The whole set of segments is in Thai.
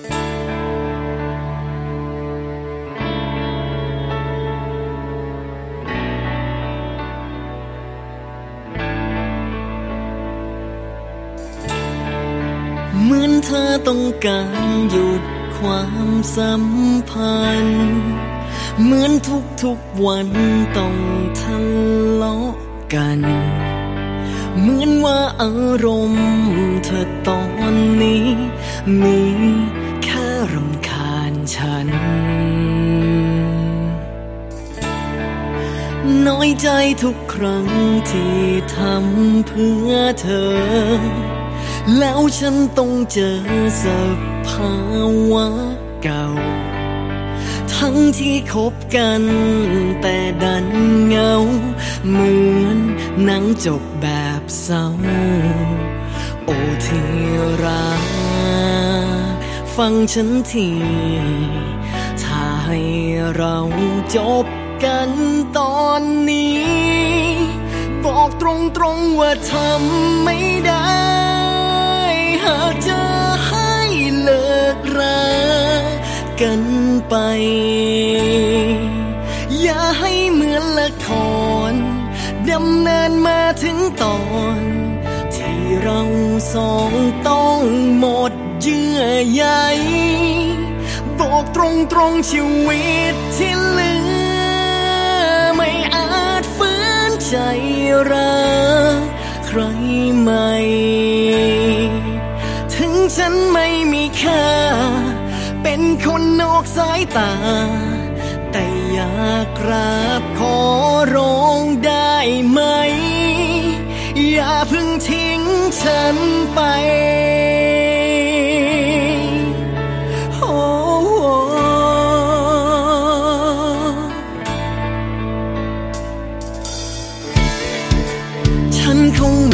เหมือนเธอต้องการหยุดความสัมพันธ์ เหมือนทุกๆวันต้องทะเลาะกัน เหมือนว่าอารมณ์เธอตอนนี้มี รำคาญฉัน น้อยใจทุกครั้งที่ทำเพื่อเธอ แล้วฉันต้องเจอสภาวะเก่า ทั้งที่คบกันแต่ดันเงา เหมือนหนังจบแบบเศร้า โอ้ที่รัก ฟังฉันที ถ้าให้เราจบกันตอนนี้ บอกตรงๆว่าทำไม่ได้ หากจะให้เลิกรากันไป อย่าให้เหมือนละครดำเนินมาถึงตอน ที่เราสองต้องหมด เยื่อใยบอกตรงๆชีวิตที่เหลือ ไม่อาจฟื้นใจรักใครใหม่ ถึงฉันไม่มีค่า เป็นคนนอกสายตา แต่อยากกราบขอร้องได้ไหม อย่าเพิ่งทิ้งฉันไป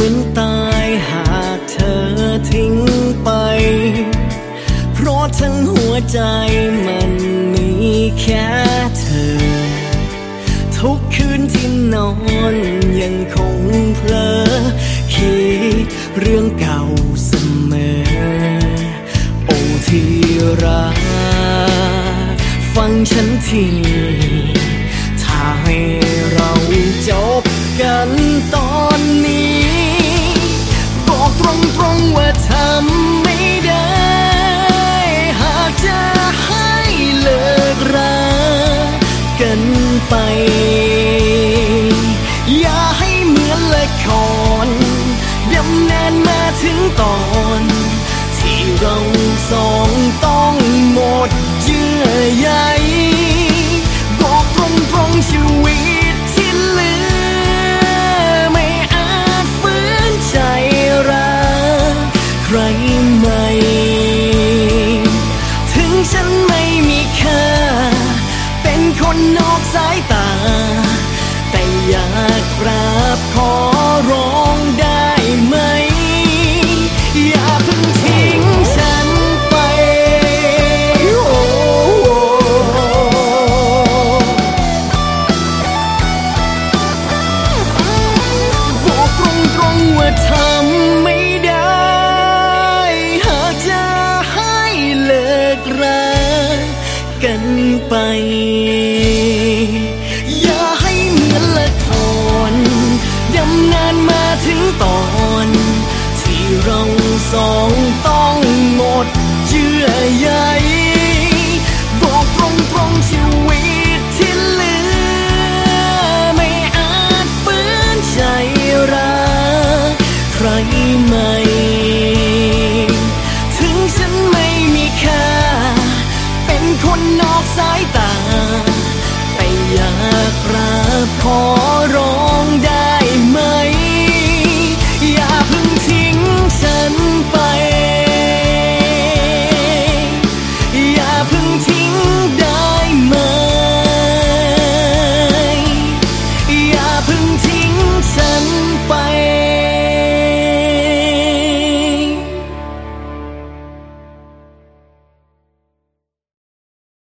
นคงเหมือนตายหากเธอทิ้งไป เพราะทั้งหัวใจมันมีแค่เธอ ทุกคืนที่นอนยังคงเพลอคิดเรื่องเก่าเสมอ โอ้ที่รัก ฟังฉันทีถ้าให้เราจบกันตอน ว่าทำไม่ได้ หากจะให้เลิกรากันไป อย่าให้เหมือนละครดำเนินมาถึงตอน ที่เราสองต้อง ราบขอร้องได้ไหม อย่าเพิ่งทิ้งฉันไปโอ้โหบอกตรงๆว่าทำไม่ได้ หากจะให้เลิกรากันไป ถึงตอน ที่เราสองต้องหมดเยื่อใย